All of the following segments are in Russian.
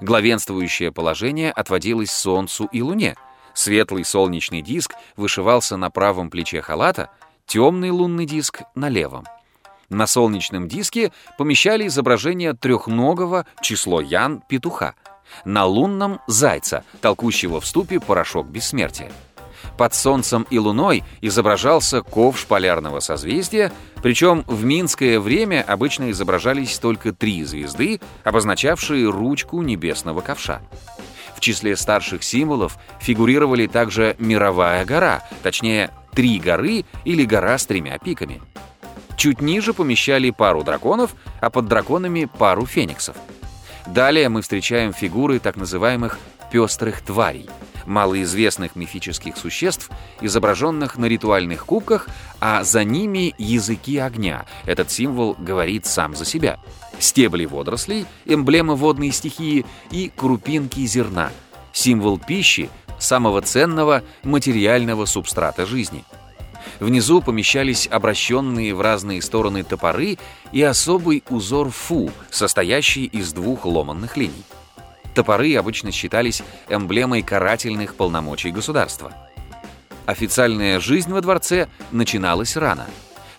Главенствующее положение отводилось Солнцу и Луне. Светлый солнечный диск вышивался на правом плече халата, темный лунный диск — на левом. На солнечном диске помещали изображение трехногого число Ян петуха, на лунном — зайца, толкущего в ступе порошок бессмертия. Под Солнцем и Луной изображался ковш полярного созвездия, причем в минское время обычно изображались только три звезды, обозначавшие ручку небесного ковша. В числе старших символов фигурировали также мировая гора, точнее, три горы или гора с тремя пиками. Чуть ниже помещали пару драконов, а под драконами пару фениксов. Далее мы встречаем фигуры так называемых «пестрых тварей», малоизвестных мифических существ, изображенных на ритуальных кубках, а за ними языки огня. Этот символ говорит сам за себя. Стебли водорослей, эмблема водной стихии и крупинки зерна, символ пищи, самого ценного материального субстрата жизни. Внизу помещались обращенные в разные стороны топоры и особый узор фу, состоящий из двух ломанных линий. Топоры обычно считались эмблемой карательных полномочий государства. Официальная жизнь во дворце начиналась рано.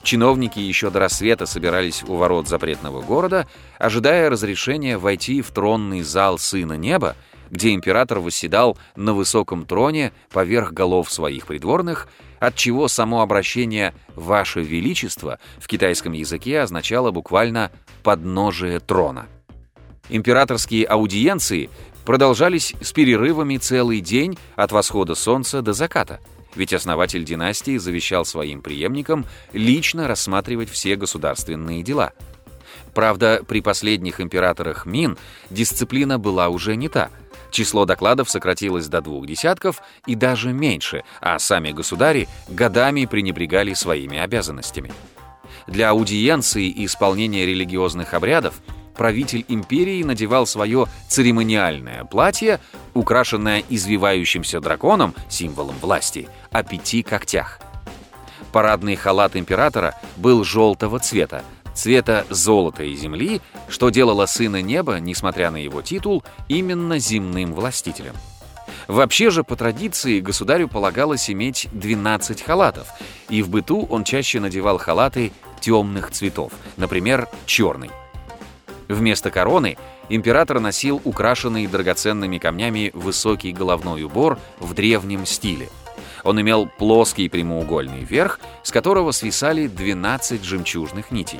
Чиновники еще до рассвета собирались у ворот запретного города, ожидая разрешения войти в тронный зал Сына Неба, где император восседал на высоком троне поверх голов своих придворных, отчего само обращение «Ваше Величество» в китайском языке означало буквально «подножие трона». Императорские аудиенции продолжались с перерывами целый день от восхода солнца до заката, ведь основатель династии завещал своим преемникам лично рассматривать все государственные дела. Правда, при последних императорах Мин дисциплина была уже не та. Число докладов сократилось до двух десятков и даже меньше, а сами государи годами пренебрегали своими обязанностями. Для аудиенции и исполнения религиозных обрядов правитель империи надевал свое церемониальное платье, украшенное извивающимся драконом, символом власти, о пяти когтях. Парадный халат императора был желтого цвета, цвета золота и земли, что делало сына неба, несмотря на его титул, именно земным властителем. Вообще же, по традиции, государю полагалось иметь 12 халатов, и в быту он чаще надевал халаты темных цветов, например, черный. Вместо короны император носил украшенный драгоценными камнями высокий головной убор в древнем стиле. Он имел плоский прямоугольный верх, с которого свисали 12 жемчужных нитей.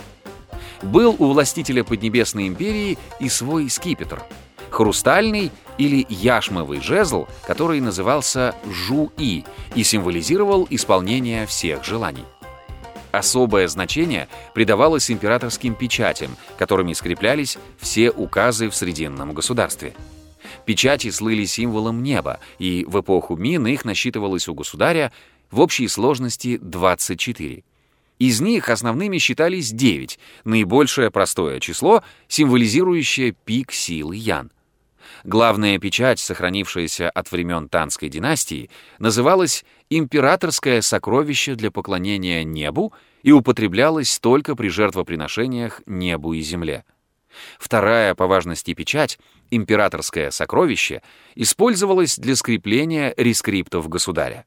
Был у властителя Поднебесной империи и свой скипетр — хрустальный или яшмовый жезл, который назывался Жу-И и символизировал исполнение всех желаний. Особое значение придавалось императорским печатям, которыми скреплялись все указы в Срединном государстве. Печати слыли символом неба, и в эпоху Мин их насчитывалось у государя в общей сложности 24. Из них основными считались 9, наибольшее простое число, символизирующее пик силы Ян. Главная печать, сохранившаяся от времен Танской династии, называлась «императорское сокровище для поклонения небу» и употреблялась только при жертвоприношениях небу и земле. Вторая по важности печать, императорское сокровище, использовалась для скрепления рескриптов государя.